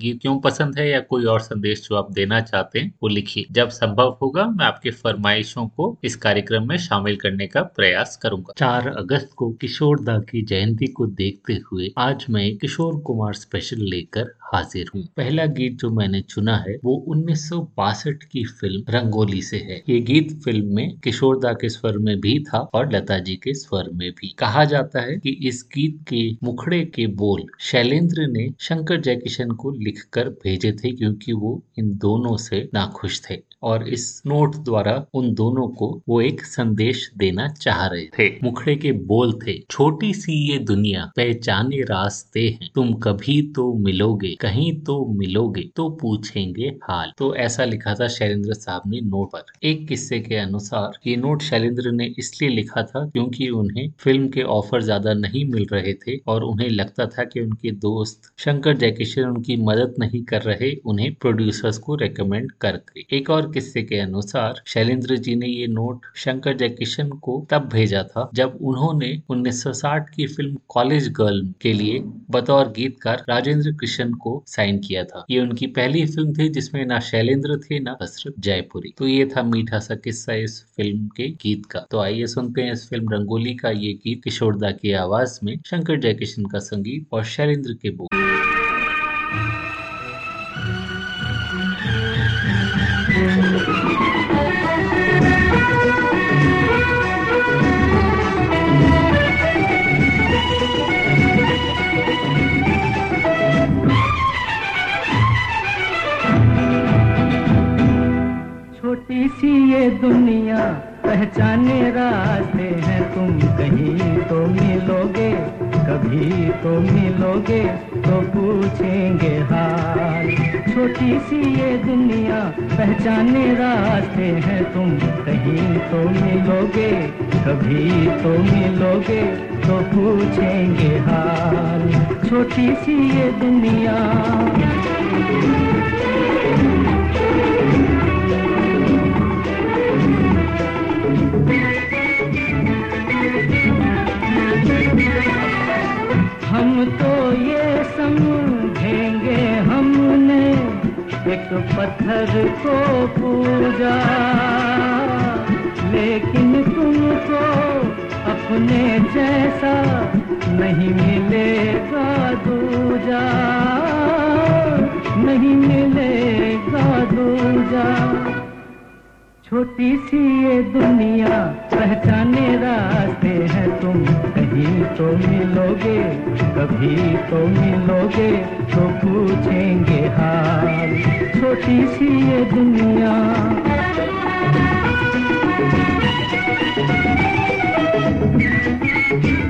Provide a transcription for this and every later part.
गीत क्यों पसंद है या कोई और संदेश जो आप देना चाहते हैं, वो लिखिए। जब संभव होगा, मैं आपके फरमाइशों को इस कार्यक्रम में शामिल करने का प्रयास करूँगा। चार अगस्त को किशोर दा की जयंती को देखते हुए आज मैं किशोर कुमार स्पेशल लेकर हाजिर हूँ। पहला गीत जो मैंने चुना है, वो उन्नीस सौ बासठ की फ़िल्म रंगोली से है। ये गीत फ़िल्म में किशोरदा के स्वर में भी था और लता जी के स्वर में भी। कहा जाता है कि इस गीत के मुखड़े के बोल शैलेंद्र ने शंकर जयकिशन को लिखकर भेजे थे, क्योंकि वो इन दोनों से नाखुश थे। और इस नोट द्वारा उन दोनों को वो एक संदेश देना चाह रहे थे। मुखड़े के बोल थे छोटी सी ये दुनिया पहचाने रास्ते हैं। तुम कभी तो मिलोगे कहीं तो मिलोगे तो पूछेंगे हाल। तो ऐसा लिखा था शैलेंद्र साहब ने नोट पर। एक किस्से के अनुसार ये नोट शैलेंद्र ने इसलिए लिखा था क्योंकि उन्हें फ़िल्म के ऑफ़र ज़्यादा नहीं मिल रहे थे और उन्हें लगता था कि उनके दोस्त शंकर जयकिशन उनकी मदद नहीं कर रहे उन्हें प्रोड्यूसर्स को रेकमेंड करके। एक और किस्से के अनुसार शैलेंद्र जी ने ये नोट शंकर जयकिशन को तब भेजा था जब उन्होंने 1960 की फ़िल्म कॉलेज गर्ल के लिए बतौर गीतकार राजेंद्र कृष्ण को साइन किया था। ये उनकी पहली फ़िल्म थी जिसमें ना शैलेंद्र थे, ना हसरत जयपुरी। तो ये था मीठा सा किस्सा इस फ़िल्म के गीत का। तो आइए सुनते हैं इस फ़िल्म रंगोली का ये गीत किशोरदा की आवाज़ में शंकर जयकिशन का संगीत और शैलेंद्र के बोल। सी ये दुनिया पहचाने रास्ते हैं। तुम कहीं तो मिलोगे, कभी तो मिलोगे तो पूछेंगे हाल। छोटी सी ये दुनिया पहचाने रास्ते हैं। तुम कहीं तो मिलोगे, कभी तो मिलोगे तो पूछेंगे हाल। छोटी सी ये दुनिया। हम तो ये समझेंगे हमने एक पत्थर को पूजा। लेकिन तुमको अपने जैसा नहीं मिलेगा दूजा। नहीं मिलेगा दूजा। छोटी सी ये दुनिया, पहचाने रास्ते हैं तुम। कहीं तो मिलोगे, कभी तो मिलोगे तो पूछेंगे हाल। छोटी सी ये दुनिया। सीखा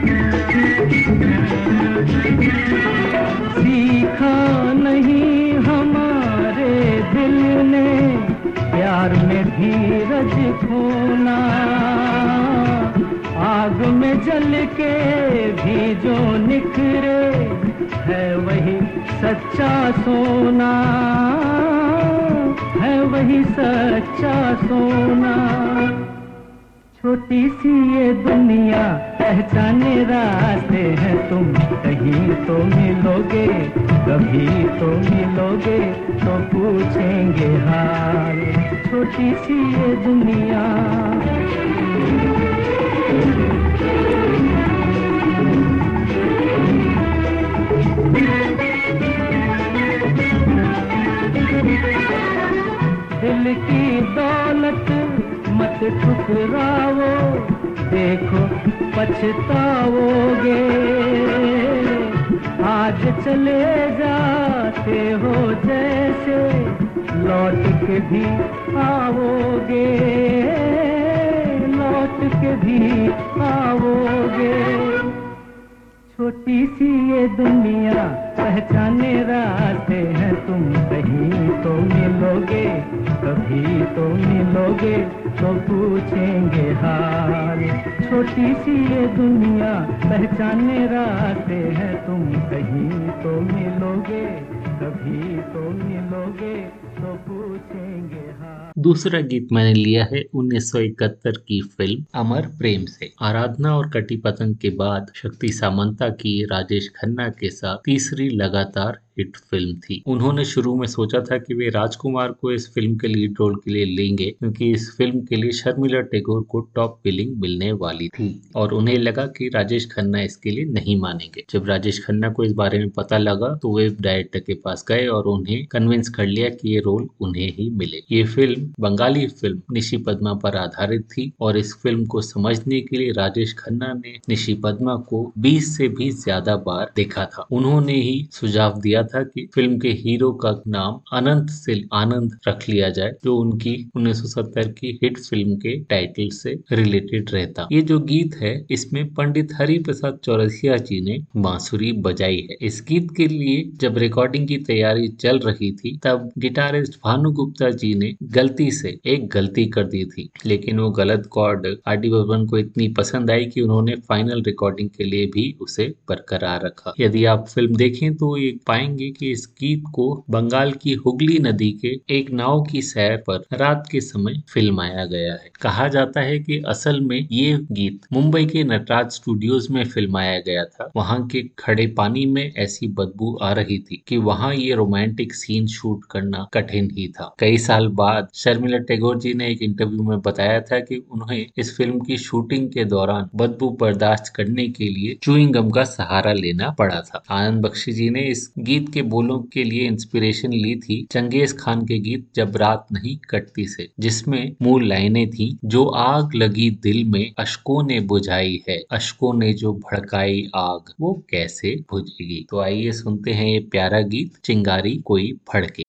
धीरज खोना। आग में जल के भी जो निखरे, है वही सच्चा सोना। है वही सच्चा सोना। छोटी सी ये दुनिया पहचाने रास्ते हैं तुम। कहीं तो मिलोगे, कभी तो मिलोगे तो पूछेंगे हाल छोटी सी ये दुनिया। दिल की दौलत मत ठुकराओ। देखो पछताओगे। आज चले जाते हो जैसे लौट के भी आओगे। लौट के भी आओगे। छोटी सी ये दुनिया, पहचाने रास्ते हैं तुम। कहीं तो मिलोगे, कभी तो मिलोगे तो पूछेंगे हाल। छोटी सी ये दुनिया, पहचाने रास्ते हैं तुम। कहीं तो मिलोगे, कभी तो मिलोगे तो पूछेंगे हाँ दूसरा गीत मैंने लिया है 1971 की फ़िल्म अमर प्रेम से। आराधना और कटी पतंग के बाद शक्ति सामंता की, राजेश खन्ना के साथ तीसरी लगातार हिट फ़िल्म थी। उन्होंने शुरू में सोचा था कि वे राजकुमार को इस फ़िल्म के लीड रोल के लिए लेंगे क्योंकि इस फ़िल्म के लिए शर्मिला टैगोर को टॉप बिलिंग मिलने वाली थी। और उन्हें लगा कि राजेश खन्ना इसके लिए नहीं मानेंगे। जब राजेश खन्ना को इस बारे में पता लगा तो वे डायरेक्टर के पास गए और उन्हें कन्विंस कर लिया कि ये रोल उन्हें ही मिले। ये फ़िल्म बंगाली फ़िल्म निशी पद्मा पर आधारित थी और इस फ़िल्म को समझने के लिए राजेश खन्ना ने निशी पद्मा को 20 से भी ज़्यादा बार देखा था। उन्होंने ही सुझाव दिया था कि फ़िल्म के हीरो का नाम अनंत से आनंद रख लिया जाए, जो उनकी 1970 की हिट फ़िल्म के टाइटल से रिलेटेड रहता। ये जो गीत है, इसमें पंडित हरि प्रसाद चौरसिया जी ने बांसुरी बजाई है। इस गीत के लिए जब रिकॉर्डिंग की तैयारी चल रही थी, तब गिटारिस्ट भानु गुप्ता जी ने गलती से एक गलती कर दी थी। लेकिन वो गलत कॉर्ड आर डी बर्मन को इतनी पसंद आई कि उन्होंने फाइनल रिकॉर्डिंग के लिए भी उसे बरकरार रखा। यदि आप फ़िल्म देखें तो ये पाएँगे कि इस गीत को बंगाल की हुगली नदी के एक नाव की सैर पर रात के समय फिल्माया गया है। कहा जाता है कि असल में ये गीत मुंबई के नटराज स्टूडियोज में फिल्माया गया था। वहाँ के खड़े पानी में ऐसी बदबू आ रही थी कि वहाँ ये रोमांटिक सीन शूट करना कठिन ही था। कई साल बाद शर्मिला टैगोर जी ने एक इंटरव्यू में बताया था कि उन्हें इस फ़िल्म की शूटिंग के दौरान बदबू बर्दाश्त करने के लिए चुईंग गम का सहारा लेना पड़ा था। आनंद बख्शी जी ने इस गीत के बोलों के लिए इंस्पिरेशन ली थी चंगेज खान के गीत जब रात नहीं कटती से, जिसमें मूल लाइनें थी, जो आग लगी दिल में अशकों ने बुझाई है, अशकों ने जो भड़काई आग, वो कैसे बुझेगी? तो आइए सुनते हैं ये प्यारा गीत, चिंगारी कोई भड़के।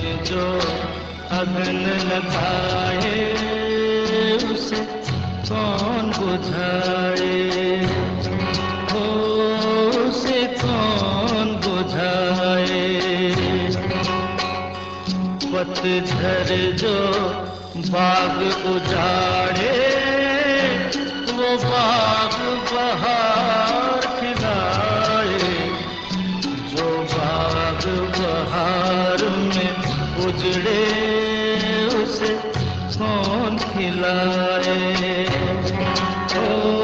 जो अग्न लगाए, उसे कौन बुझाए? हो, उसे कौन बुझाए? पतझर जो बाग उजाड़े, वो बाग बहा मंदिर कौन खिलाए। का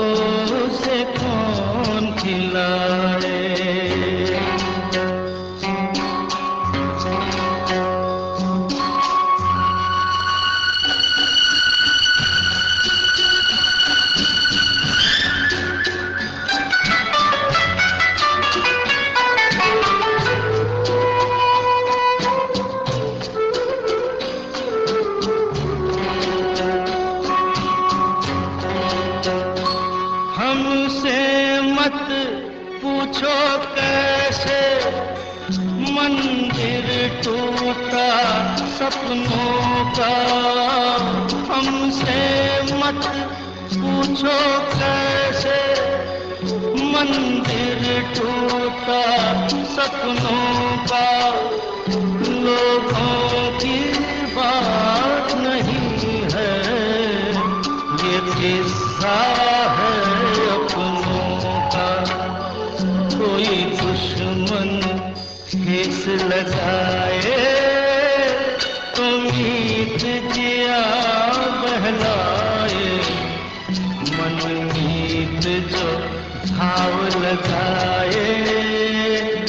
भाव लगाए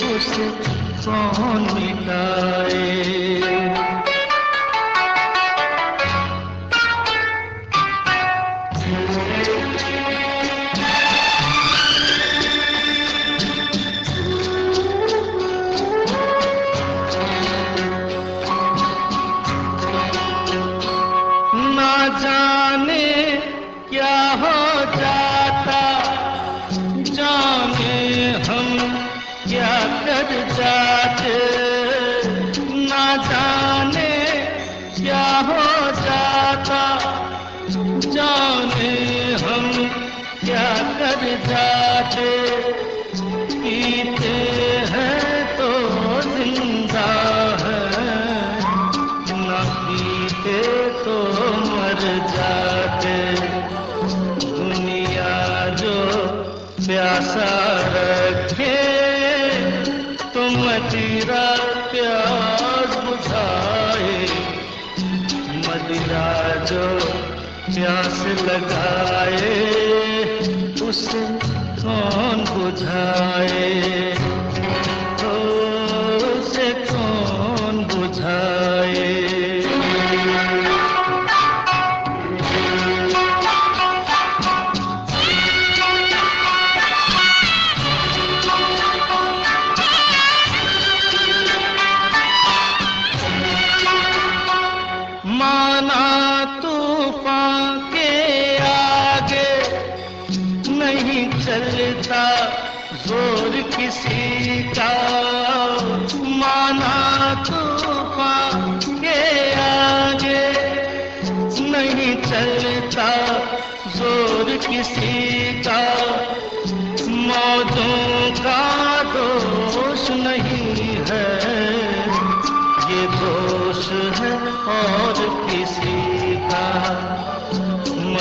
उस कौन मिटाए लगाए उसे कौन बुझाए?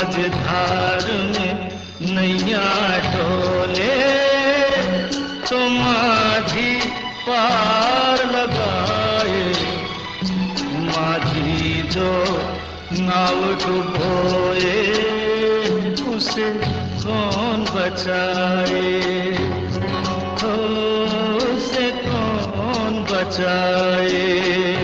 मझधार में नैया डोले तो माझी पार लगाए। माझी जो नाव डुबोए, उसे कौन बचाए? उसे कौन बचाए?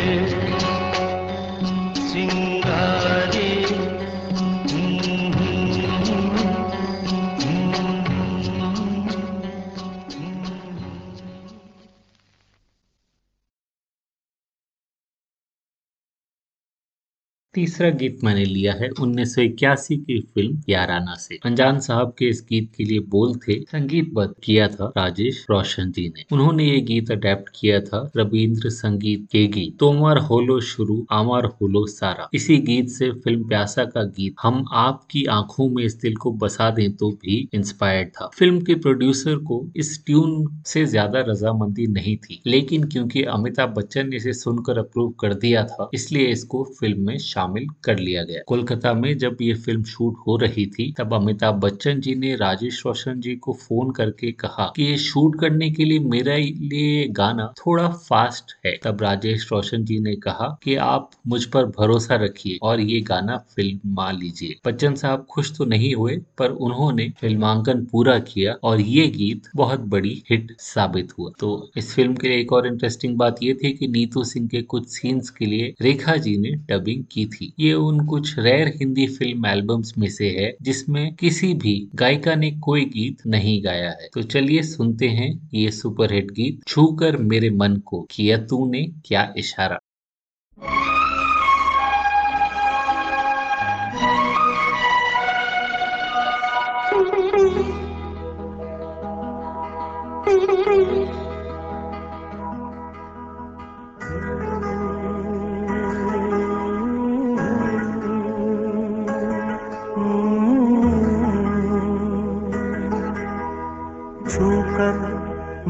तीसरा गीत मैंने लिया है उन्नीस सौ इक्यासी की फ़िल्म याराना से। अनजान साहब के इस गीत के लिए बोल थे संगीतबद्ध किया था राजेश रोशन जी ने। उन्होंने ये गीत अडेप्ट किया था रविंद्र संगीत के गीत। तोमर होलो शुरू, आमार होलो सारा। इसी गीत से फ़िल्म प्यासा का गीत, हम आपकी आँखों में इस दिल को बसा दें तो भी इंस्पायर्ड था। फ़िल्म के प्रोड्यूसर को इस ट्यून से ज़्यादा रजामंदी नहीं थी, लेकिन क्योंकि अमिताभ बच्चन ने इसे सुनकर अप्रूव कर दिया था, इसलिए इसको फ़िल्म में शामिल कर लिया गया। कोलकाता में जब ये फ़िल्म शूट हो रही थी, तब अमिताभ बच्चन जी ने राजेश रोशन जी को फ़ोन करके कहा कि ये शूट करने के लिए मेरा लिए गाना थोड़ा फास्ट है। तब राजेश रोशन जी ने कहा कि आप मुझ पर भरोसा रखिए और ये गाना फ़िल्म लीजिए। बच्चन साहब खुश तो नहीं हुए, पर उन्होंने फिल्मांकन पूरा किया और ये गीत बहुत बड़ी हिट साबित हुआ। तो इस फ़िल्म के लिए एक और इंटरेस्टिंग बात ये थी कि नीतू सिंह के कुछ सीन्स के लिए रेखा जी ने डबिंग की थी। ये उन कुछ रेयर हिंदी फ़िल्म एल्बम्स में से है, जिसमें किसी भी गायिका ने कोई गीत नहीं गाया है। तो चलिए सुनते हैं ये सुपरहिट गीत छू कर मेरे मन को किया तूने क्या इशारा।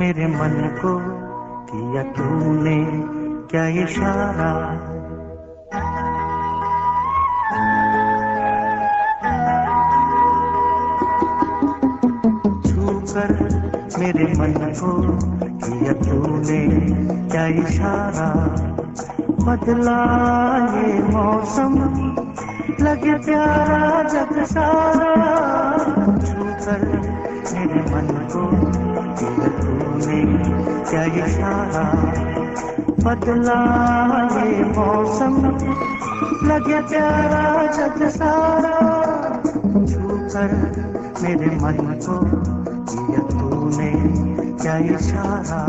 मेरे मन को किया तूने क्या इशारा? छूकर मेरे मन को किया तूने क्या इशारा? बदला ये मौसम, लगे प्यारा जग सारा। छूकर मेरे मन को किया तूने क्या इशारा बदला ये मौसम। लगे प्यारा जग सारा, छू कर मेरे मन को तूने, क्या इशारा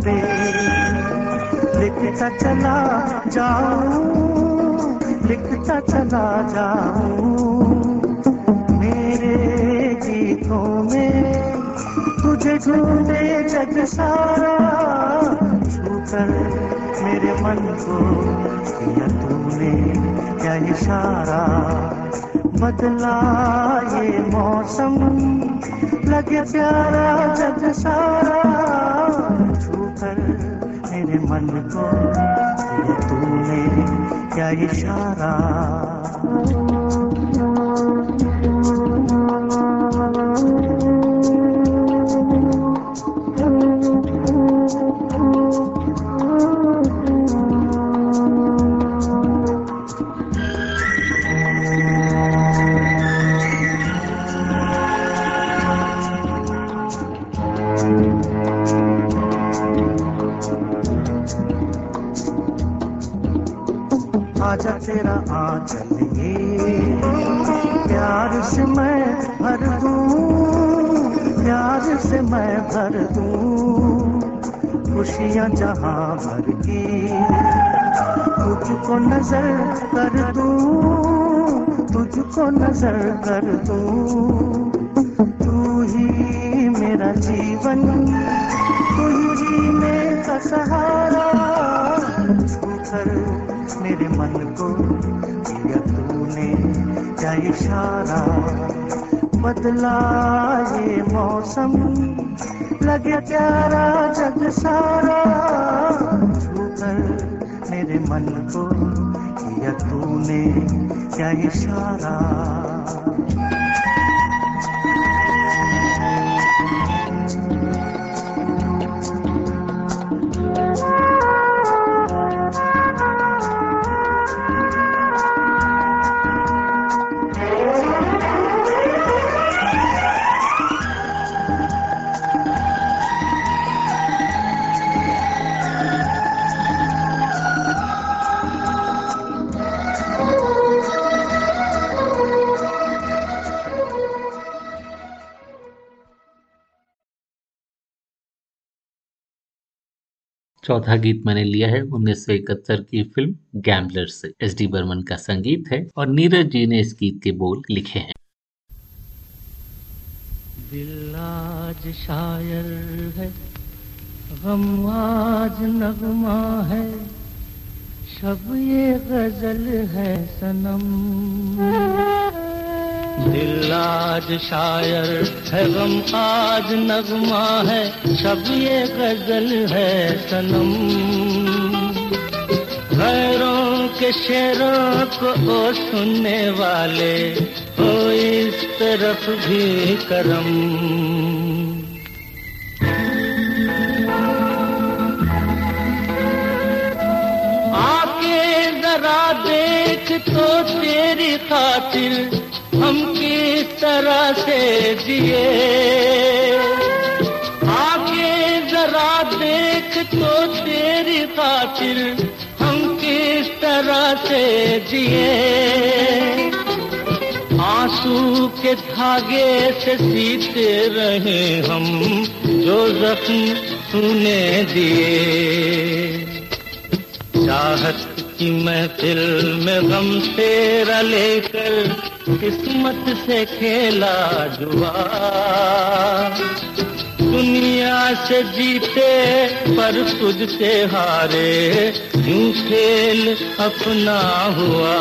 पे। लिखता चला जाऊँ, लिखता चला जाऊँ। मेरे गीतों में तुझे ढूंढे जग सारा। छू कर मेरे मन को किया तूने क्या इशारा। बदला ये मौसम, लगे प्यारा जग सारा। को तूने क्या इशारा? आजा तेरा आंचल ये प्यार से मैं भर दूँ, प्यार से मैं भर दूँ खुशियाँ जहाँ भर की। तुझको नज़र कर दूँ, तुझको नज़र कर दूँ। तू ही मेरा जीवन, तू ही का सहारा छू कर मेरे मन को दिया तूने। क्या इशारा बदला ये मौसम? लगे प्यारा जग सारा। मेरे मन को किया तूने। क्या इशारा? चौथा गीत मैंने लिया है उन्नीस सौ इकहत्तर की फ़िल्म गैम्बलर से। एस डी बर्मन का संगीत है और नीरज जी ने इस गीत के बोल लिखे हैं। शायर है, गम आज नगमा है, शब ये गज़ल है सनम। दिल आज शायर है, गम आज नगमा है, शब ये गज़ल है सनम। गैरों के शेरों को ओ सुनने वाले हो इस तरफ़ भी करम। आके जरा देख तो तेरी खातिर, हम तरह से जिए। आगे जरा देख तो तेरी खातिर हम किस तरह से जिए। आँसू के धागे से सीते रहे हम जो जख्म तूने दिए। चाहत की महफिल में गम तेरा लेकर किस्मत से खेला जुआ। दुनिया से जीते, पर तुझसे हारे, यूँ खेल अपना हुआ।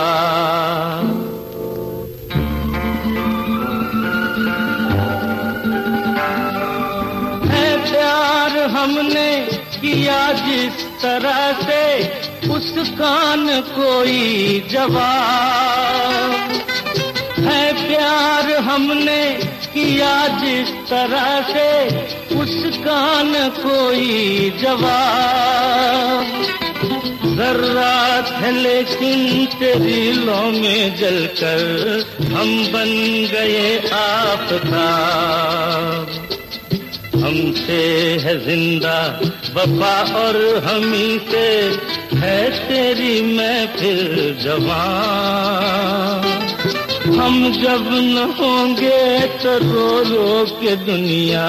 है प्यार हमने किया जिस तरह से, उस कान कोई जवाब। है प्यार हमने किया जिस तरह से, उस कान कोई जवाब। जर्रात है लेकिन तेरी लो में जलकर हम बन गए आपताब हमसे है ज़िंदा वफा और हमी से, है तेरी मैं फिर जवान हम जब न होंगे तो रो रो के दुनिया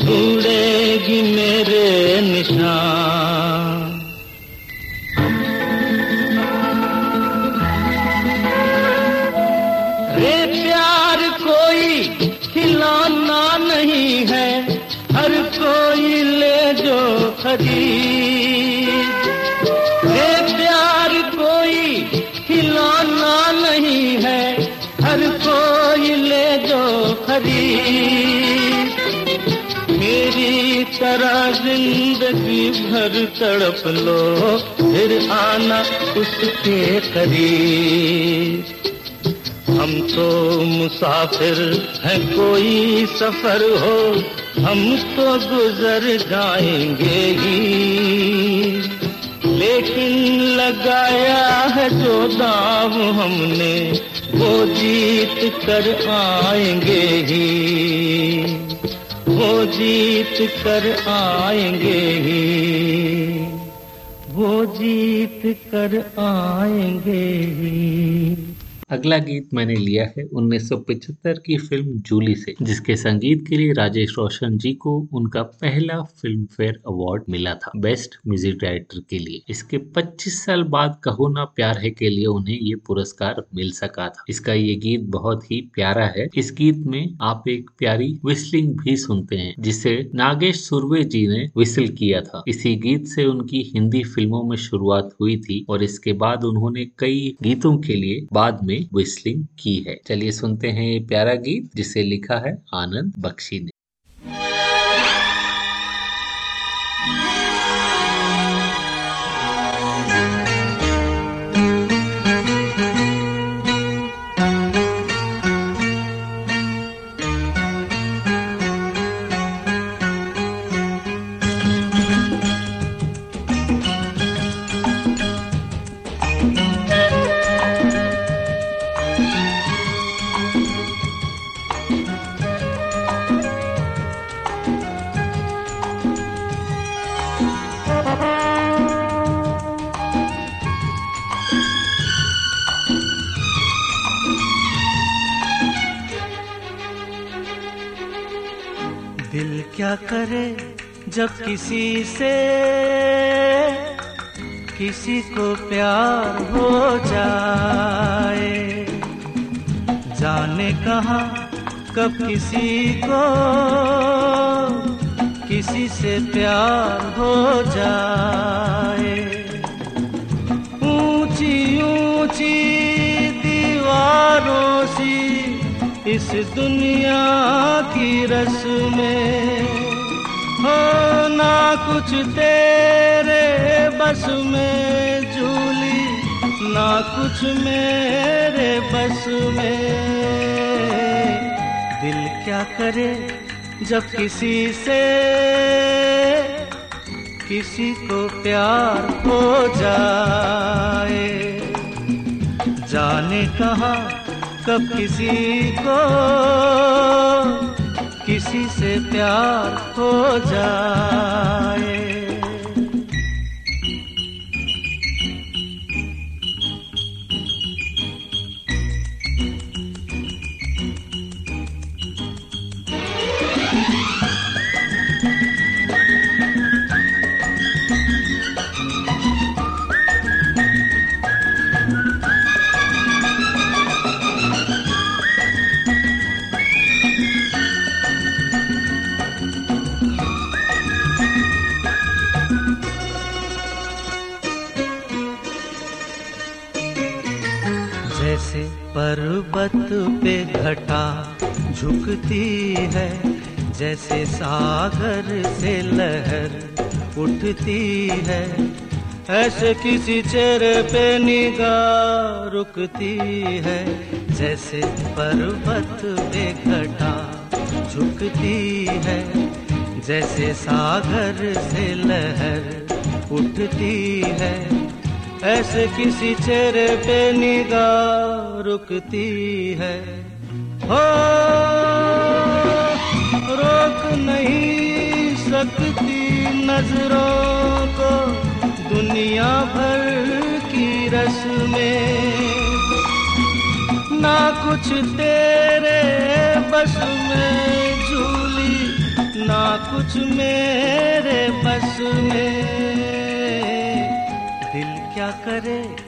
ढूंढेगी मेरे निशान। रे प्यार कोई खिलौना नहीं है, हर कोई ले जो खरीद। रे प्यार कोई खिलौना नहीं है खरीद मेरी तरह ज़िंदगी भर तड़प लो, फिर आना उसके करीब। हम तो मुसाफिर हैं, कोई सफ़र हो, हम तो गुजर जाएँगे ही। लेकिन लगाया है जो दाव हमने वो जीत कर आएँगे ही। वो जीत कर आएँगे ही। वो जीत कर आएँगे ही। अगला गीत मैंने लिया है 1975 की फ़िल्म जूली से, जिसके संगीत के लिए राजेश रोशन जी को उनका पहला फ़िल्म फेयर अवार्ड मिला था, बेस्ट म्यूज़िक डायरेक्टर के लिए। इसके 25 साल बाद कहो ना प्यार है के लिए उन्हें ये पुरस्कार मिल सका था। इसका ये गीत बहुत ही प्यारा है। इस गीत में आप एक प्यारी विस्लिंग भी सुनते हैं, जिसे नागेश सुरवे जी ने विसल किया था। इसी गीत से उनकी हिंदी फ़िल्मों में शुरुआत हुई थी और इसके बाद उन्होंने कई गीतों के लिए बाद में विस्लिंग की है। चलिए सुनते हैं ये प्यारा गीत, जिसे लिखा है आनंद बख्शी ने। क्या करे जब किसी से किसी को प्यार हो जाए? जाने कहा, कब किसी को किसी से प्यार हो जाए? ऊँची ऊँची दीवारों सी इस दुनिया की रस में हो ना कुछ तेरे बस में झूली, ना कुछ मेरे बस में। दिल क्या करे जब किसी से किसी को प्यार हो जाए? जाने कहा कब किसी को किसी से प्यार हो जाए। पर्वत पे घटा झुकती है, जैसे सागर से लहर उठती है। ऐसे किसी चेहरे पे निगाह रुकती है, जैसे पर्वत पे घटा झुकती है, जैसे सागर से लहर उठती है। ऐसे किसी चेहरे पे निगाह रुकती है। हो, रोक नहीं सकती नज़रों को दुनिया भर की रस्में। ना कुछ तेरे बस में झूली, ना कुछ मेरे बस में। दिल क्या करे?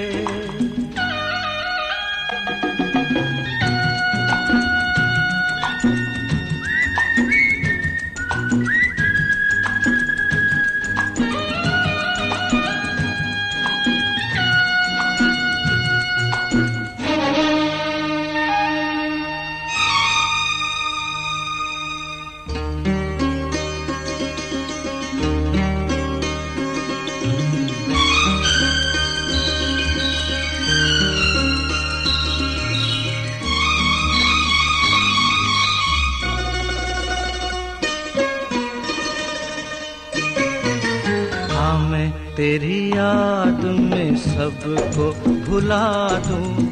याद में सबको भुला दूँ।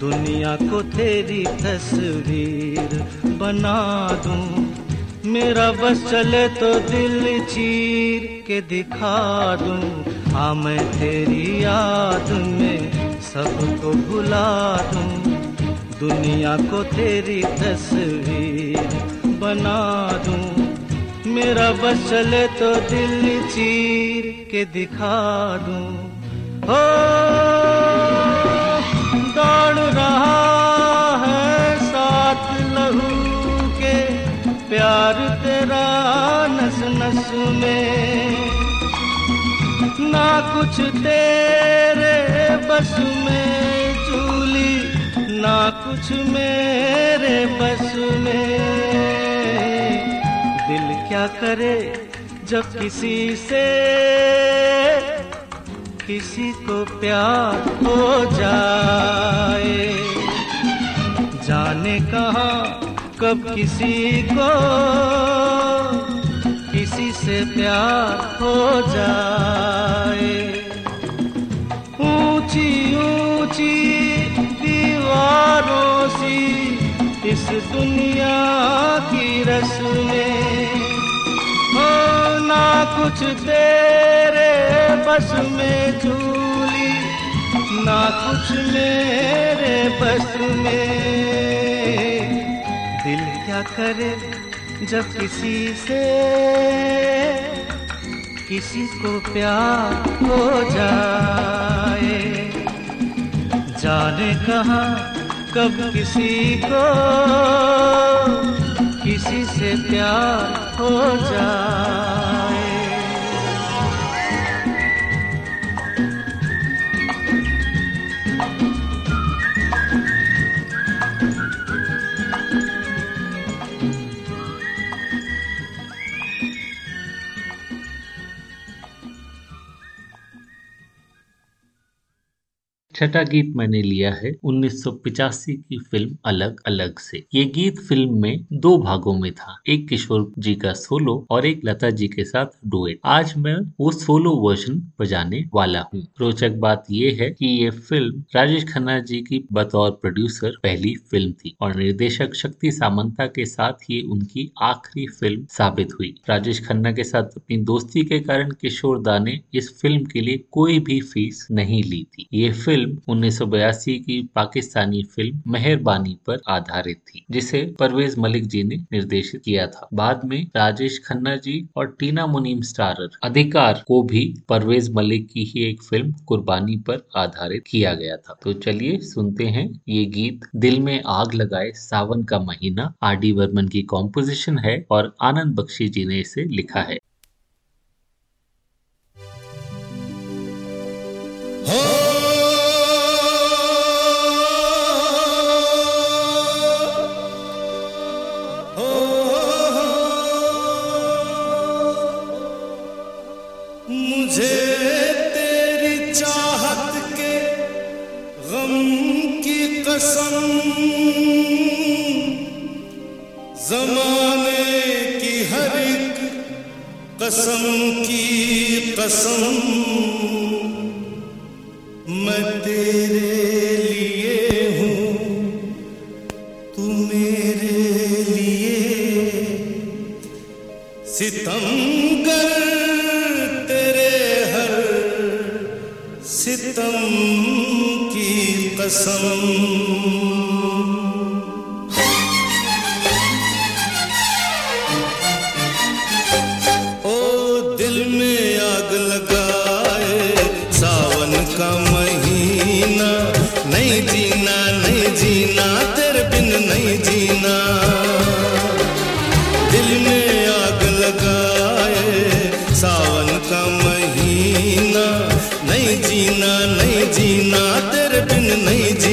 दुनिया को तेरी तस्वीर बना दूँ। मेरा बस चले तो दिल चीर के दिखा दूँ। हाँ मैं तेरी याद में सबको भुला दूँ। दुनिया को तेरी तस्वीर बना दूँ। मेरा बस चले तो दिल चीर के दिखा दूँ। हो दौड़ रहा है साथ लहू के? प्यार तेरा नस नस में। ना कुछ तेरे बस में चूली, ना कुछ मेरे बस में। क्या करे जब किसी से किसी को प्यार हो जाए? जाने कहा, कब किसी को किसी से प्यार हो जाए? ऊँची ऊँची दीवारों सी इस दुनिया की रस्में ना कुछ तेरे बस में झूली, ना कुछ मेरे बस में। दिल क्या करे जब किसी से, किसी को प्यार हो जाए। जाने कहा कब किसी को, किसी से प्यार हो जाए। छठा गीत मैंने लिया है 1985 की फ़िल्म अलग अलग से। ये गीत फ़िल्म में दो भागों में था, एक किशोर जी का सोलो और एक लता जी के साथ डुएट। आज मैं वो सोलो वर्जन बजाने वाला हूँ। रोचक बात ये है कि ये फ़िल्म राजेश खन्ना जी की बतौर प्रोड्यूसर पहली फ़िल्म थी और निर्देशक शक्ति सामंता के साथ ये उनकी आखिरी फ़िल्म साबित हुई। राजेश खन्ना के साथ अपनी दोस्ती के कारण किशोर दा ने इस फ़िल्म के लिए कोई भी फ़ीस नहीं ली थी। ये फ़िल्म फ़िल्म उन्नीस की पाकिस्तानी फ़िल्म मेहरबानी पर आधारित थी, जिसे परवेज मलिक जी ने निर्देशित किया था बाद में राजेश खन्ना जी और टीना मुनीम स्टारर अधिकार को भी परवेज मलिक की ही एक फ़िल्म, कुर्बानी पर आधारित किया गया था तो चलिए सुनते हैं ये गीत, दिल में आग लगाए सावन का महीना, आर डी वर्मन की कॉम्पोजिशन है और आनंद बख्शी जी ने इसे लिखा है Oh! कसम जमाने की हर एक कसम की कसम। कसम नहीं जी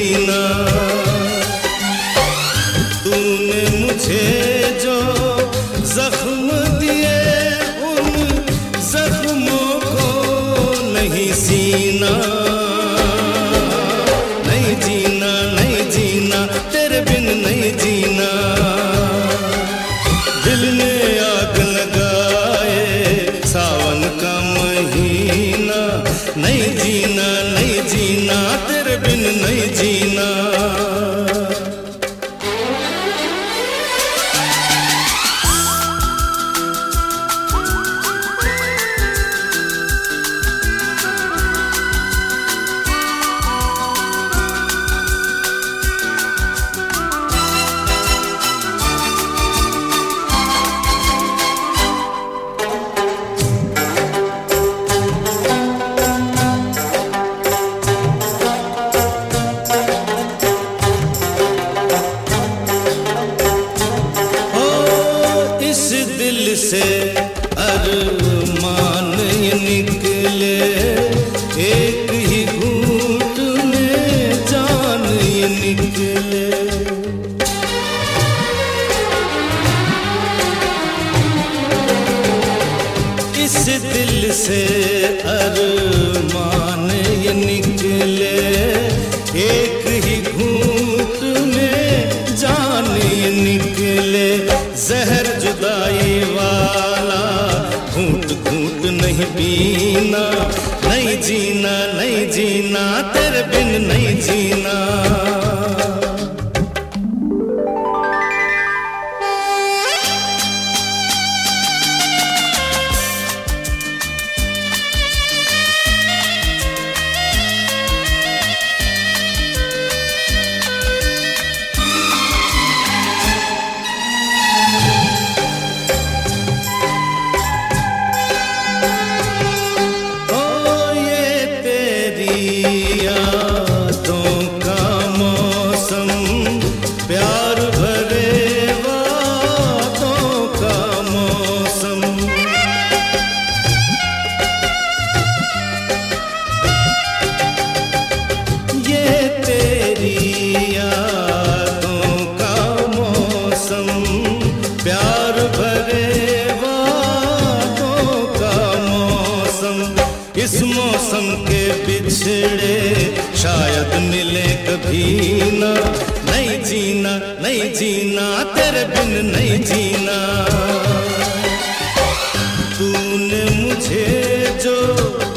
Oh.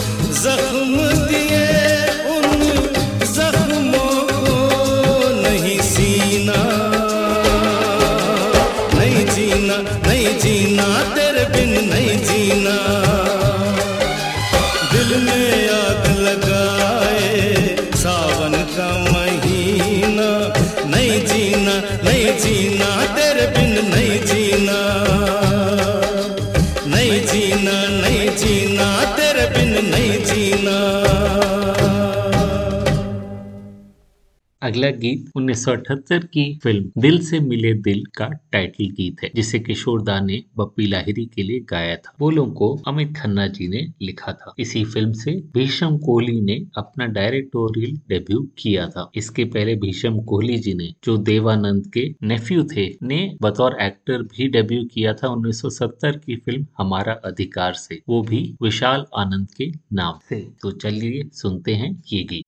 अगला गीत 1978 की फ़िल्म दिल से मिले दिल का टाइटल गीत है, जिसे किशोर दा ने बप्पी लाहिरी के लिए गाया था। बोलों को अमित खन्ना जी ने लिखा था। इसी फ़िल्म से भीषम कोहली ने अपना डायरेक्टोरियल डेब्यू किया था। इसके पहले भीषम कोहली जी ने, जो देवानंद के नेफ्यू थे, ने बतौर एक्टर भी डेब्यू किया था 1970 की फ़िल्म हमारा अधिकार से। वो भी विशाल आनंद के नाम से। तो चलिए सुनते हैं ये गीत।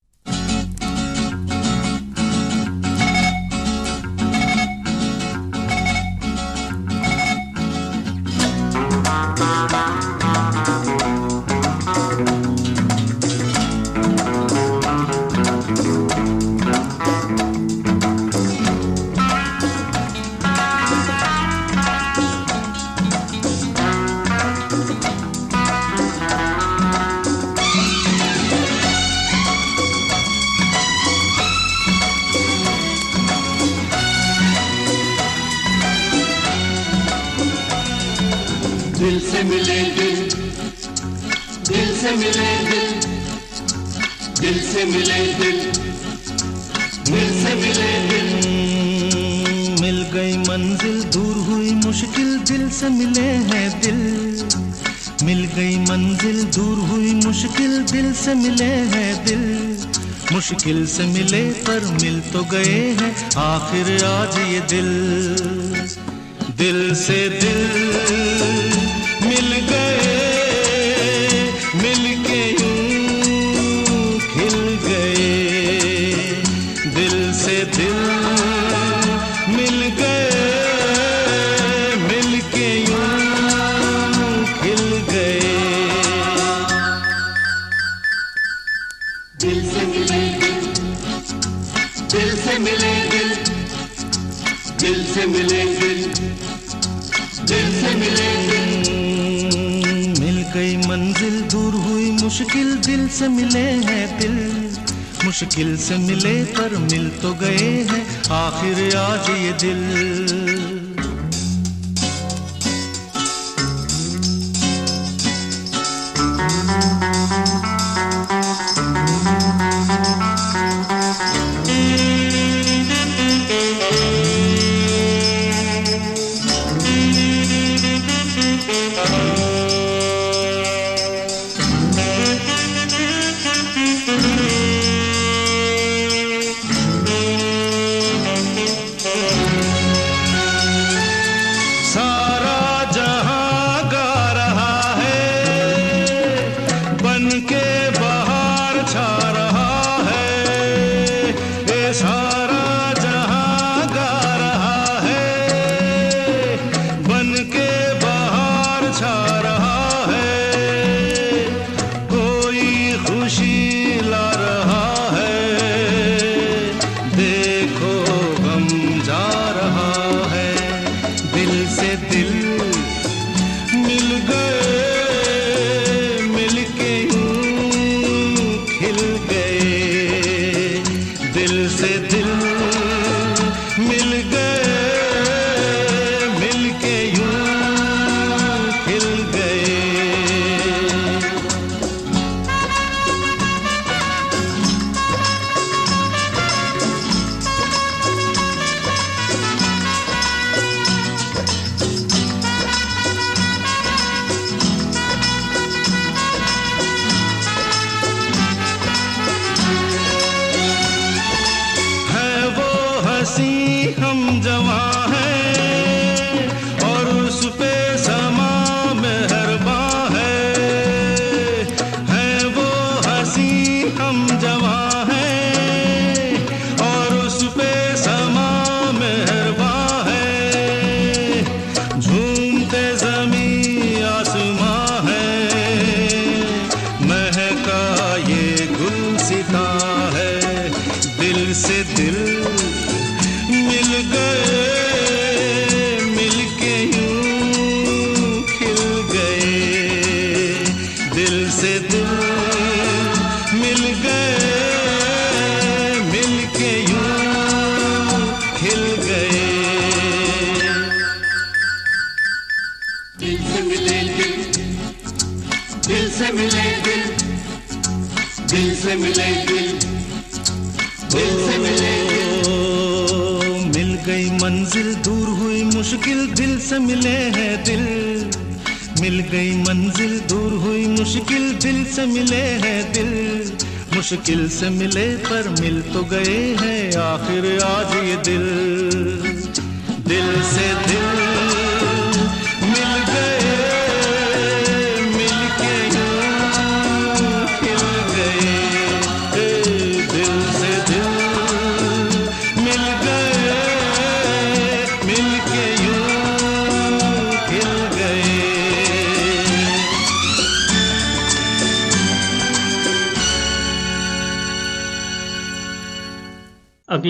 मिले दिल दिल से मिले दिल मिल गई मंजिल, दूर हुई मुश्किल, दिल से मिले हैं दिल। मिल गई मंजिल, दूर हुई मुश्किल, दिल से मिले हैं दिल। मुश्किल से मिले पर मिल तो गए हैं, आखिर आज ये दिल। दिल से दिल। तो गए हैं आखिर आज ये दिल मुश्किल से मिले पर मिल तो गए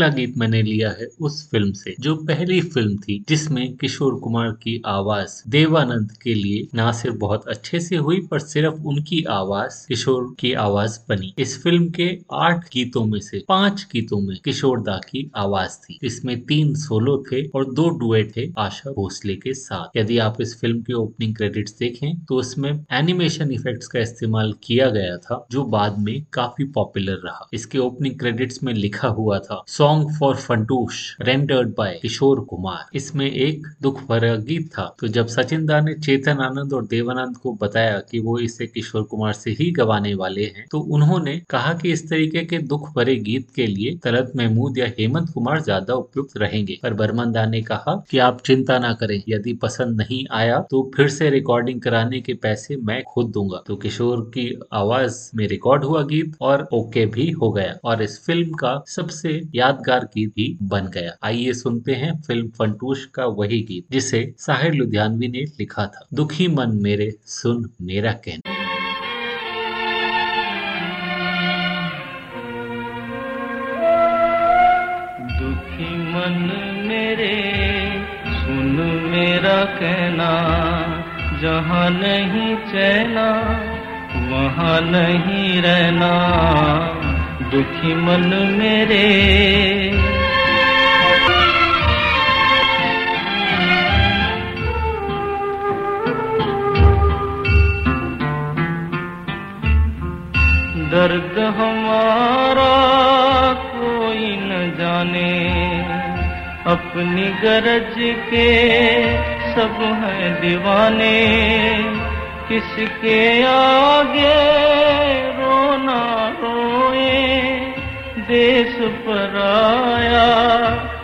अगला गीत मैंने लिया है उस फ़िल्म से, जो पहली फ़िल्म थी, जिसमें किशोर कुमार की आवाज़ देवानंद के लिए ना सिर्फ़ बहुत अच्छे से हुई, पर सिर्फ़ उनकी आवाज़, किशोर की आवाज़ बनी। इस फ़िल्म के आठ गीतों में से पाँच गीतों में किशोर दा की आवाज़ थी। इसमें तीन सोलो थे और दो डुएट थे आशा भोसले के साथ। यदि आप इस फ़िल्म के ओपनिंग क्रेडिट्स देखें तो उसमें एनिमेशन इफेक्ट्स का इस्तेमाल किया गया था, जो बाद में काफ़ी पॉपुलर रहा। इसके ओपनिंग क्रेडिट्स में लिखा हुआ था song for Funtoosh rendered by Kishore Kumar इसमें एक दुख भरा गीत था। तो जब सचिन दा ने चेतन आनंद और देवानंद को बताया कि वो इसे किशोर कुमार से ही गवाने वाले हैं तो उन्होंने कहा कि इस तरीके के दुख भरे गीत के लिए तरत महमूद या हेमंत कुमार ज़्यादा उपयुक्त रहेंगे। पर बर्मन दा ने कहा कि आप चिंता ना करें, यदि पसंद नहीं आया तो फिर से रिकॉर्डिंग कराने के पैसे मैं खुद दूँगा। तो किशोर की आवाज़ में रिकॉर्ड हुआ गीत और ओके भी हो गया। और इस फ़िल्म का सबसे यादगार गीत भी बन गया। आइए सुनते हैं फ़िल्म फंटूश का वही गीत, जिसे साहिर लुधियानवी ने लिखा था। दुखी मन मेरे, सुन मेरा कहना। दुखी मन मेरे, सुन मेरा कहना। जहाँ नहीं चैना, वहाँ नहीं रहना। दुखी मन मेरे। दर्द हमारा कोई न जाने, अपनी गरज के सब हैं दीवाने। किसके आगे रोना रोए देश पर आया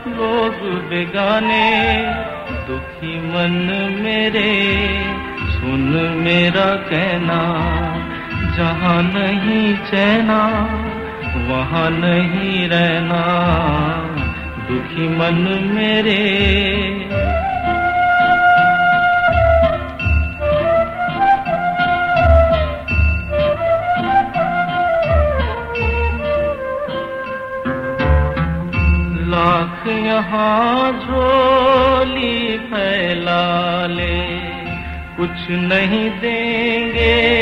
लोग बेगाने, दुखी मन मेरे, सुन मेरा कहना, जहाँ नहीं चैना, वहाँ नहीं रहना, दुखी मन मेरे यहाँ झोली फैला ले। कुछ नहीं देंगे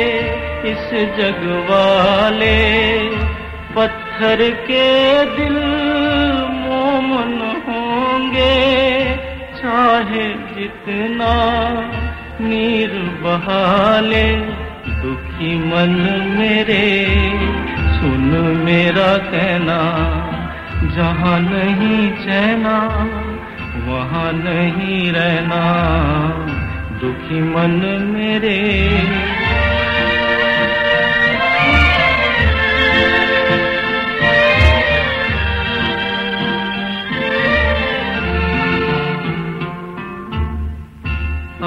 इस जग वाले। पत्थर के दिल मोमन होंगे, चाहे जितना नीर बहाले। दुखी मन मेरे, सुन मेरा कहना। जहाँ नहीं चैना, वहाँ नहीं रहना। दुखी मन मेरे।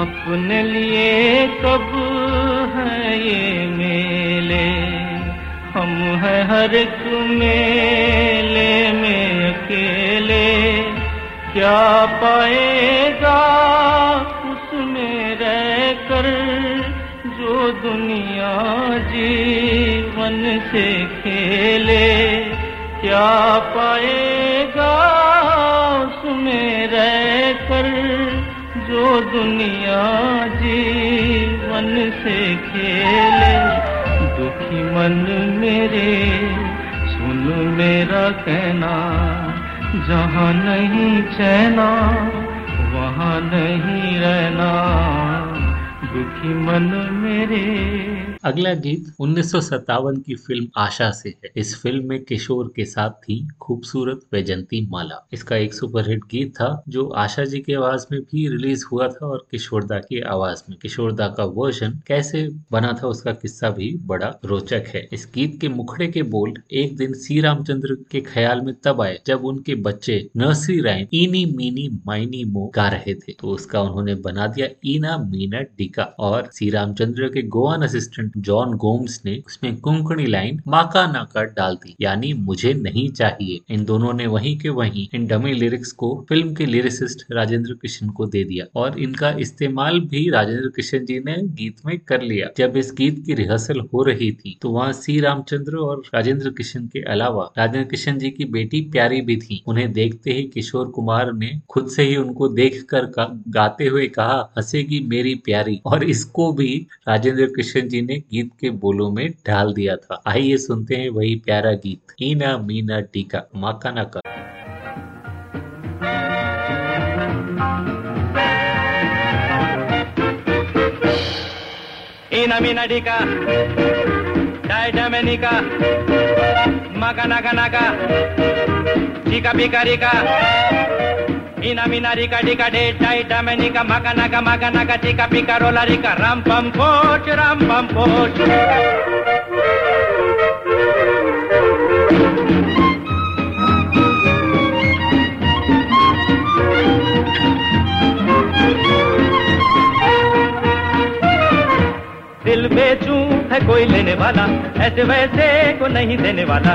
अपने लिए कब है ये मेले? हम हैं हर एक मेले। अकेले क्या पाएगा उसमें रह कर जो दुनिया जीवन से खेले? क्या पाएगा उसमें रह कर जो दुनिया जीवन से खेले? दुखी मन मेरे, सुन मेरा कहना। जहाँ नहीं चैना वहाँ नहीं रहना। दुखी मन मेरे अगला गीत उन्नीस सौ सत्तावन की फ़िल्म आशा से है। इस फ़िल्म में किशोर के साथ थी खूबसूरत वैजंती माला। इसका एक सुपरहिट गीत था, जो आशा जी की आवाज़ में भी रिलीज़ हुआ था और किशोरदा की आवाज़ में। किशोरदा का वर्जन कैसे बना था उसका किस्सा भी बड़ा रोचक है। इस गीत के मुखड़े के बोल एक दिन सी रामचंद्र के ख्याल में तब आए, जब उनके बच्चे नर्सरी राइम इनी मीनी माइनी मो गा रहे थे। तो उसका उन्होंने बना दिया ईना मीना डिका और सी रामचंद्र के गोवान असिस्टेंट जॉन गोम्स ने उसमें कुंकड़ी लाइन माका नाका डाल दी। यानी मुझे नहीं चाहिए। इन दोनों ने वहीं के वहीं इन डमी लिरिक्स को फ़िल्म के लिरिसिस्ट राजेंद्र कृष्ण को दे दिया। और इनका इस्तेमाल भी राजेंद्र कृष्ण जी ने गीत में कर लिया। जब इस गीत की रिहर्सल हो रही थी तो वहाँ सी रामचंद्र और राजेंद्र कृष्ण के अलावा राजेंद्र कृष्ण जी की बेटी प्यारी भी थी। उन्हें देखते ही किशोर कुमार ने खुद से ही उनको देख कर गाते हुए कहा, हंसेगी मेरी प्यारी। और इसको भी राजेंद्र कृष्ण जी ने गीत के बोलों में ढाल दिया था। आइए सुनते हैं वही प्यारा गीत। ईना मीना टीका माका ना कर ईना मीना टीका डायडामेनिका माका नाका नाका, टीका पिका Mina rika dika de dai da menika maka naga maka naga tika pika rola rika ram pam poch ram pam poch दिल बेचूं है कोई लेने वाला ऐसे वैसे को नहीं देने वाला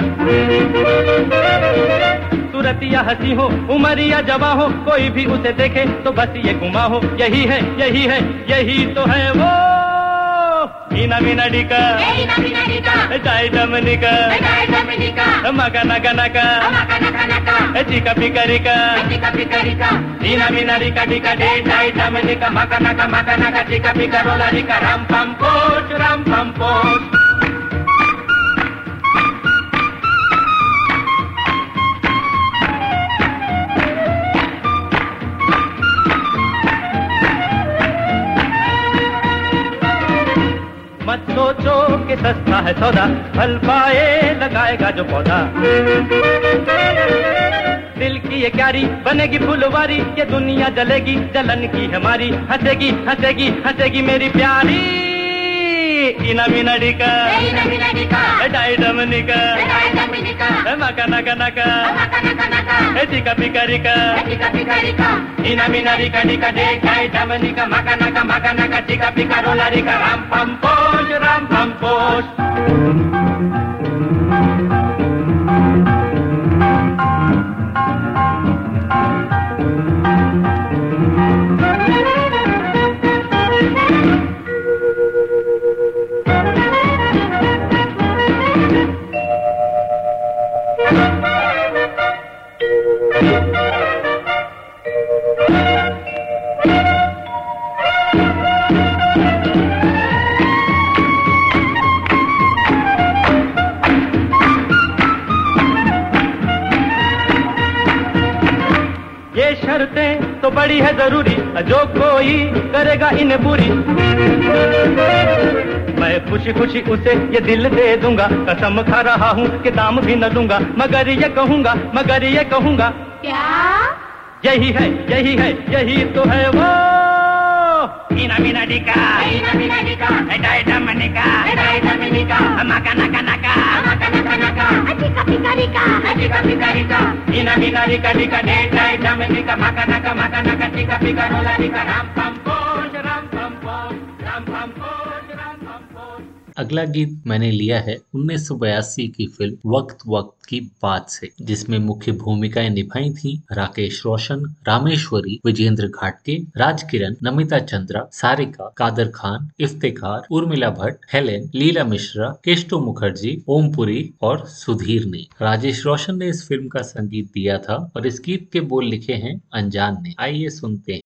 सूरत या हँसी हो उमर या जवा हो कोई भी उसे देखे तो बस ये घुमा हो यही है यही है यही तो है वो। मीना मीना डिका। चाय डमनिका मका नका। नका। चिका पिका रिका। मीना मीना रिका डिका डे चाय डमनिका मका नका। मका नका चिका पिका रोला रिका राम पम पोच राम पम पोच। सोचो कि सस्ता है सौदा, फल पाए लगाएगा जो पौधा। दिल की ये क्यारी बनेगी फुलवारी, ये दुनिया जलेगी, जलन की हमारी, हंसेगी हंसेगी हंसेगी मेरी प्यारी। इना मिना डिका डाई डमनिका मका नका नका चिका पिका रिका इना मिना रिका डिका डे डाई डमनिका मका नका मका ज़रूरी जो कोई करेगा इन्हें पूरी मैं खुशी खुशी उसे ये दिल दे दूँगा। कसम खा रहा हूँ कि दाम भी न दूँगा। मगर ये कहूँगा मगर ये कहूँगा क्या? यही है यही है यही तो है वो। मीना मीना डिका मीना मीना डिका डाई डमनिका डाई डमनिका मका नका नका मका नका नका चिका पिका रिका चिका पिका रिका मीना मीना डिका डिका डे डाई डमनिका मका नका मका नका चिका पिका रोला डिका राम पम अगला गीत मैंने लिया है उन्नीस सौ बयासी की फ़िल्म वक्त वक्त की बात से, जिसमें मुख्य भूमिकाएँ निभाई थी राकेश रोशन, रामेश्वरी, विजेंद्र घाटके राजकिरण, नमिता चंद्रा, सारिका, कादर खान, इफ्तेखार, उर्मिला भट्ट, हेलेन, लीला मिश्रा केष्टो मुखर्जी, ओमपुरी और सुधीर ने। राजेश रोशन ने इस फ़िल्म का संगीत दिया था और इस गीत के बोल लिखे हैं अनजान ने। आइए सुनते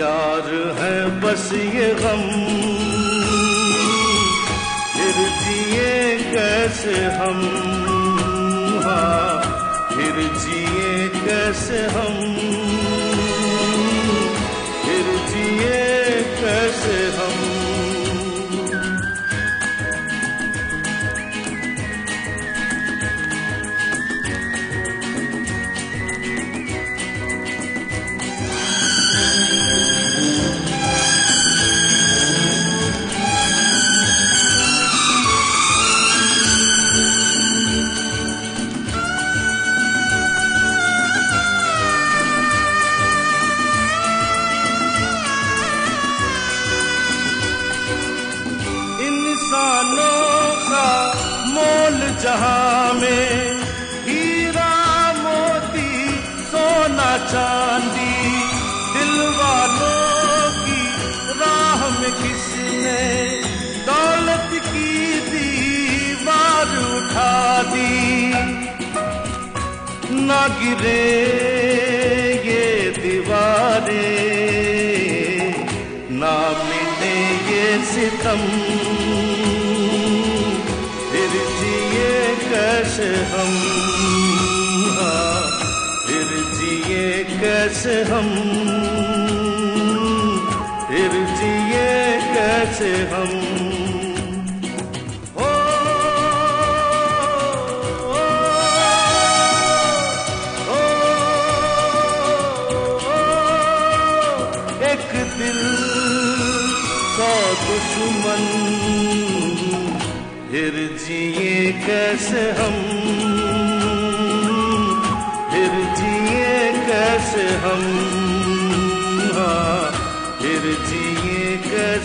यार है बस ये गम। फिर जिए कैसे हम? हाँ फिर जिए कैसे हम? कैसे हम फिर जिए कैसे हम दिल सौ दुश्मन फिर जिए कैसे हम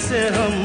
कैसे हम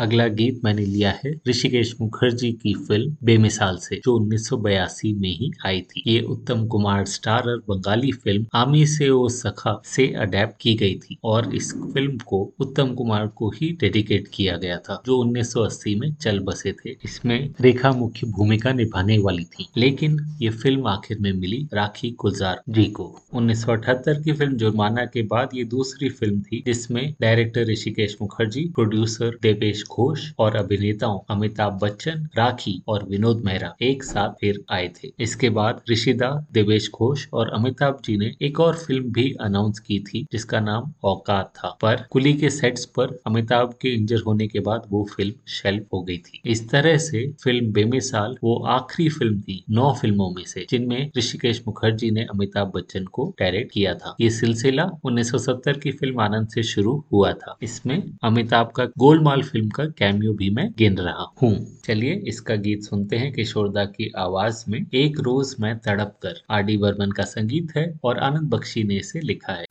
अगला गीत मैंने लिया है ऋषिकेश मुखर्जी की फ़िल्म बेमिसाल से, जो 1982 में ही आई थी। ये उत्तम कुमार स्टारर बंगाली फ़िल्म आमी से ओ सखा से अडेप्ट की गई थी और इस फ़िल्म को उत्तम कुमार को ही डेडिकेट किया गया था, जो 1980 में चल बसे थे। इसमें रेखा मुख्य भूमिका निभाने वाली थी, लेकिन ये फ़िल्म आखिर में मिली राखी गुलजार जी को। 1978 की फ़िल्म जुर्माना के बाद ये दूसरी फ़िल्म थी, जिसमें डायरेक्टर ऋषिकेश मुखर्जी, प्रोड्यूसर देवेश घोष और अभिनेताओं अमिताभ बच्चन, राखी और विनोद मेहरा एक साथ फिर आए थे। इसके बाद ऋषिदा, देवेश घोष और अमिताभ जी ने एक और फ़िल्म भी अनाउंस की थी, जिसका नाम औकात था। पर कुली के सेट्स पर अमिताभ के इंजर होने के बाद वो फ़िल्म शेल्फ हो गई थी। इस तरह से फ़िल्म बेमिसाल वो आखिरी फ़िल्म थी, नौ फ़िल्मों में से, जिनमें ऋषिकेश मुखर्जी ने अमिताभ बच्चन को डायरेक्ट किया था। ये सिलसिला 1970 की फ़िल्म आनंद से शुरू हुआ था। इसमें अमिताभ का गोलमाल फ़िल्म का कैमियो भी मैं गिन रहा हूँ। चलिए इसका गीत सुनते हैं किशोरदा की आवाज़ में, एक रोज मैं तड़प कर आर डी बर्मन का संगीत है और आनंद बख्शी ने इसे लिखा है।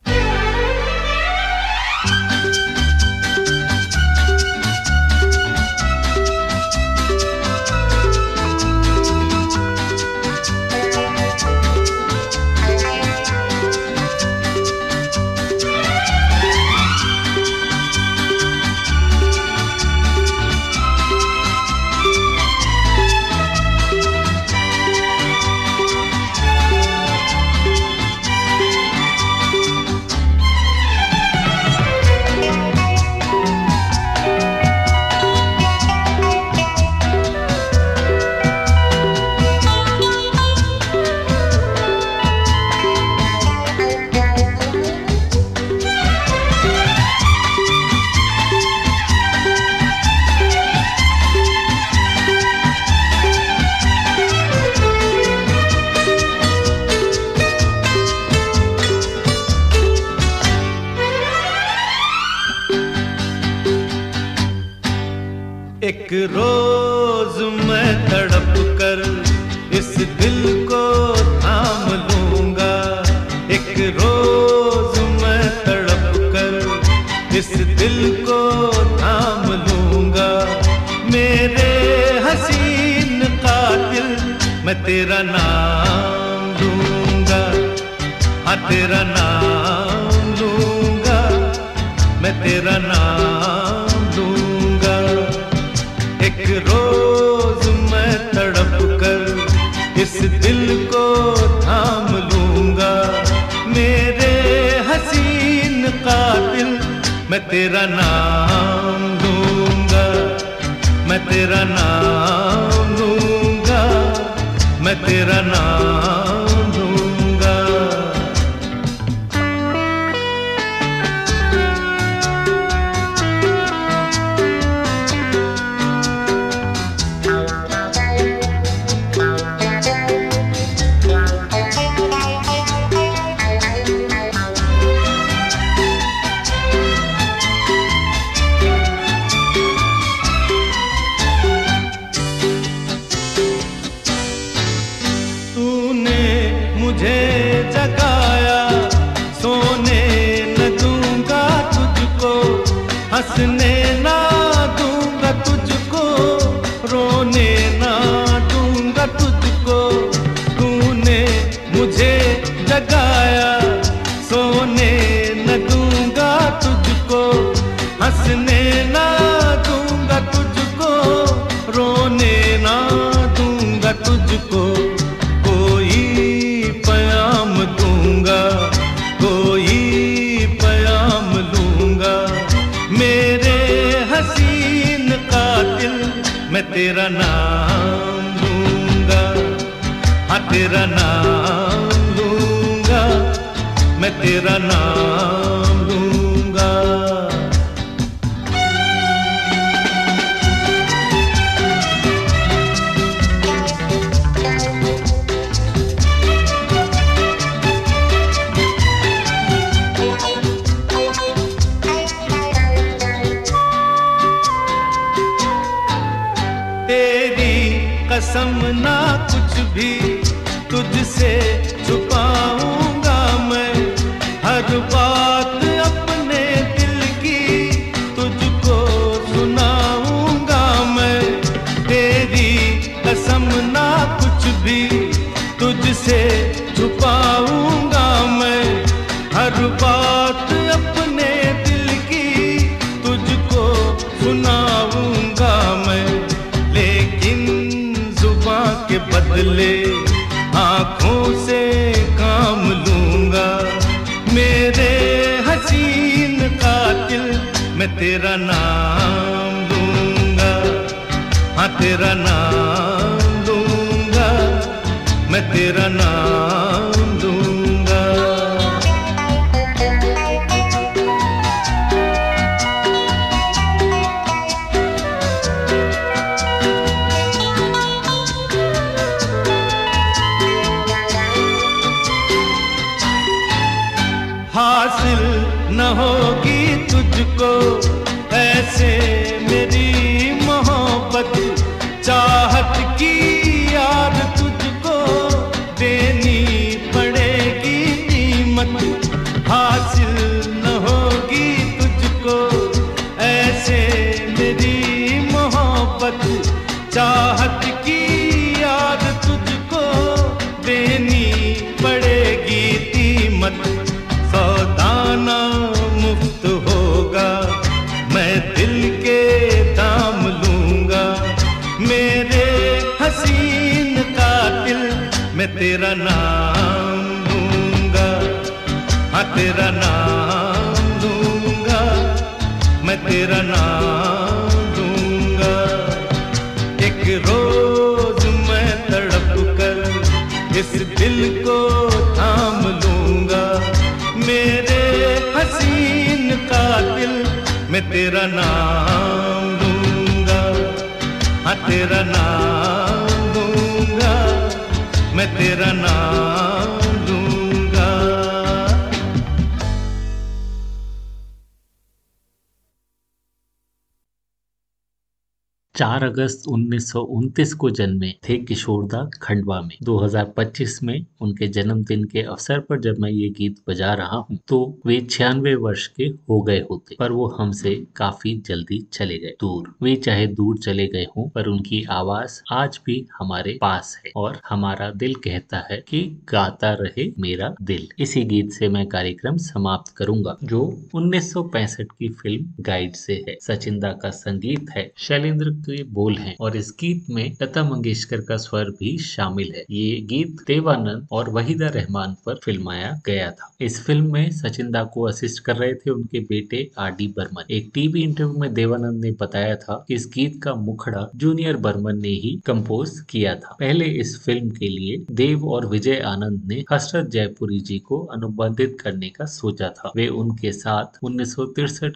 तेरा नाम लूँ तेरा नाम दूँगा। हाँ तेरा नाम दूँगा। मैं तेरा नाम दूँगा। चार अगस्त उन्नीस को जन्मे थे किशोरदा खंडवा में। 2025 में उनके जन्मदिन के अवसर पर जब मैं ये गीत बजा रहा हूँ तो वे छियानवे वर्ष के हो गए होते, पर वो हमसे काफ़ी जल्दी चले गए। दूर। वे चाहे दूर चले गए हों, पर उनकी आवाज़ आज भी हमारे पास है और हमारा दिल कहता है कि गाता रहे मेरा दिल। इसी गीत से मैं कार्यक्रम समाप्त करूँगा, जो 1965 की फ़िल्म गाइड से है। सचिंदा का संगीत है। शैलेंद्र के बोल हैं। और इस गीत में लता मंगेशकर का स्वर भी शामिल है। ये गीत देवानंद और वहीदा रहमान पर फिल्माया गया था। इस फ़िल्म में सचिन दा को असिस्ट कर रहे थे उनके बेटे आर डी बर्मन। एक टीवी इंटरव्यू में देवानंद ने बताया था कि इस गीत का मुखड़ा जूनियर बर्मन ने ही कंपोज किया था। पहले इस फ़िल्म के लिए देव और विजय आनंद ने हसरत जयपुरी जी को अनुबंधित करने का सोचा था। वे उनके साथ उन्नीस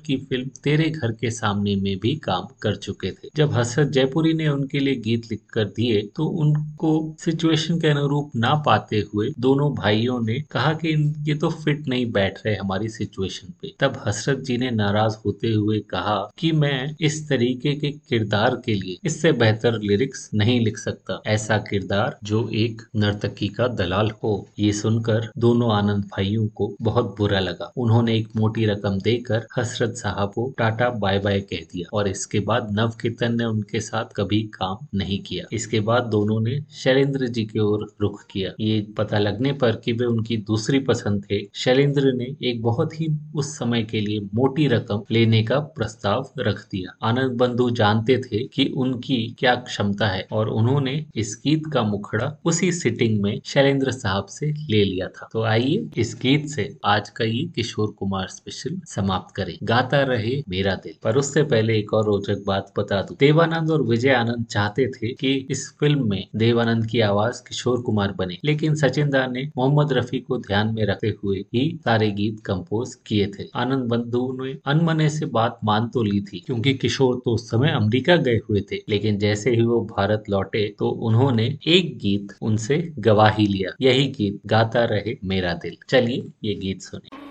की फ़िल्म तेरे घर के सामने में भी काम कर चुके थे। जब हसरत जयपुरी ने उनके लिए गीत लिख कर दिए तो उनको सिचुएशन के अनुरूप ना पाते हुए दोनों भाइयों ने कहा कि ये तो फिट नहीं बैठ रहे हमारी सिचुएशन पे। तब हसरत जी ने नाराज़ होते हुए कहा कि मैं इस तरीके के किरदार के लिए इससे बेहतर लिरिक्स नहीं लिख सकता। ऐसा किरदार जो एक नर्तकी का दलाल हो, ये सुनकर दोनों आनंद भाइयों को बहुत बुरा लगा। उन्होंने एक मोटी रकम देकर हसरत साहब को टाटा बाय बाय कह दिया और इसके बाद नव कीर्तन ने उनके साथ कभी काम नहीं किया। इसके बाद दोनों ने शैलेंद्र जी की ओर रुख किया। ये पता लगने पर कि वे उनकी दूसरी पसंद थे, शैलेंद्र ने एक बहुत ही उस समय के लिए मोटी रकम लेने का प्रस्ताव रख दिया। आनंद बंधु जानते थे कि उनकी क्या क्षमता है और उन्होंने इस गीत का मुखड़ा उसी सिटिंग में शैलेंद्र साहब से ले लिया था। तो आइए इस गीत से आज का ये किशोर कुमार स्पेशल समाप्त करें। गाता रहे मेरा दिल। पर उससे पहले एक और रोचक बात बता दूँ। देवानंद और विजय आनंद चाहते थे कि इस फ़िल्म में देवानंद की आवाज़ किशोर कुमार बने, लेकिन सचिन दा ने मोहम्मद रफी को ध्यान में रखते हुए ही सारे गीत कंपोज किए थे। आनंद बंधु ने अनमने से बात मान तो ली थी, क्योंकि किशोर तो उस समय अमेरिका गए हुए थे, लेकिन जैसे ही वो भारत लौटे तो उन्होंने एक गीत उनसे गवा ही लिया। यही गीत गाता रहे मेरा दिल। चलिए ये गीत सुने।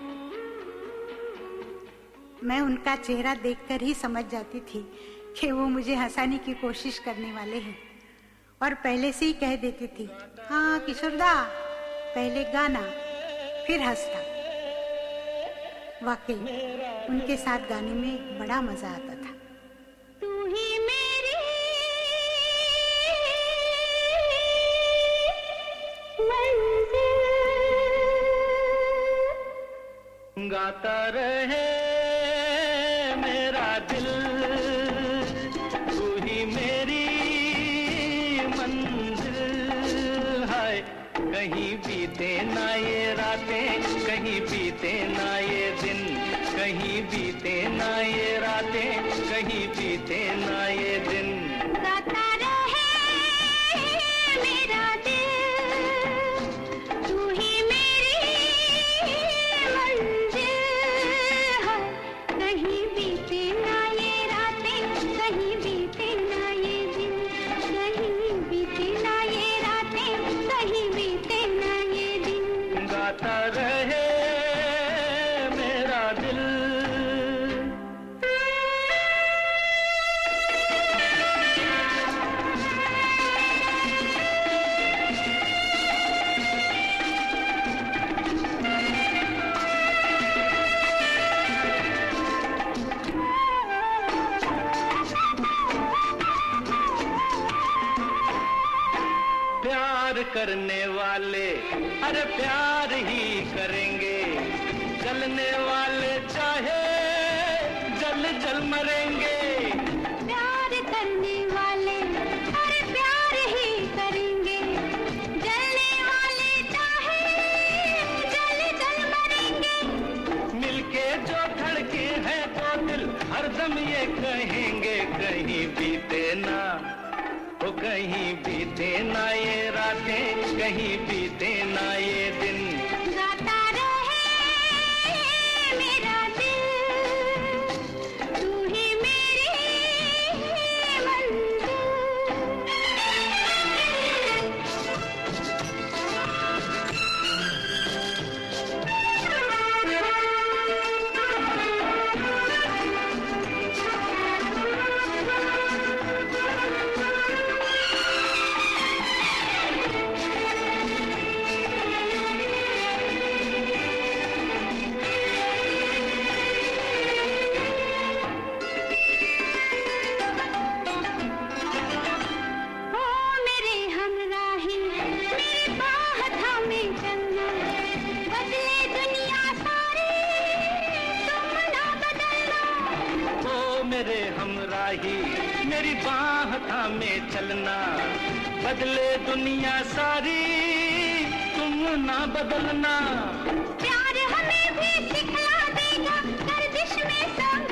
मैं उनका चेहरा देखकर ही समझ जाती थी कि वो मुझे हंसाने की कोशिश करने वाले हैं। और पहले से ही कह देती थी हाँ किशोरदा पहले गाना फिर हंसना। वाकई उनके साथ गाने में बड़ा मज़ा आता था। तू ही मेरी गाता रहे ये रातें कहीं बीते ना ये दिन कहीं बीते ना ये रातें। मेरी में चलना। बदले दुनिया सारी, तुम ना बदलना। प्यार हमें भी सिखला देगा, गर्दिश में संभलना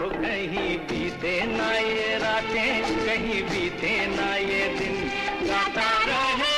हो कहीं बीते ना ये रातें कहीं बीते ना ये दिन गाता रहे।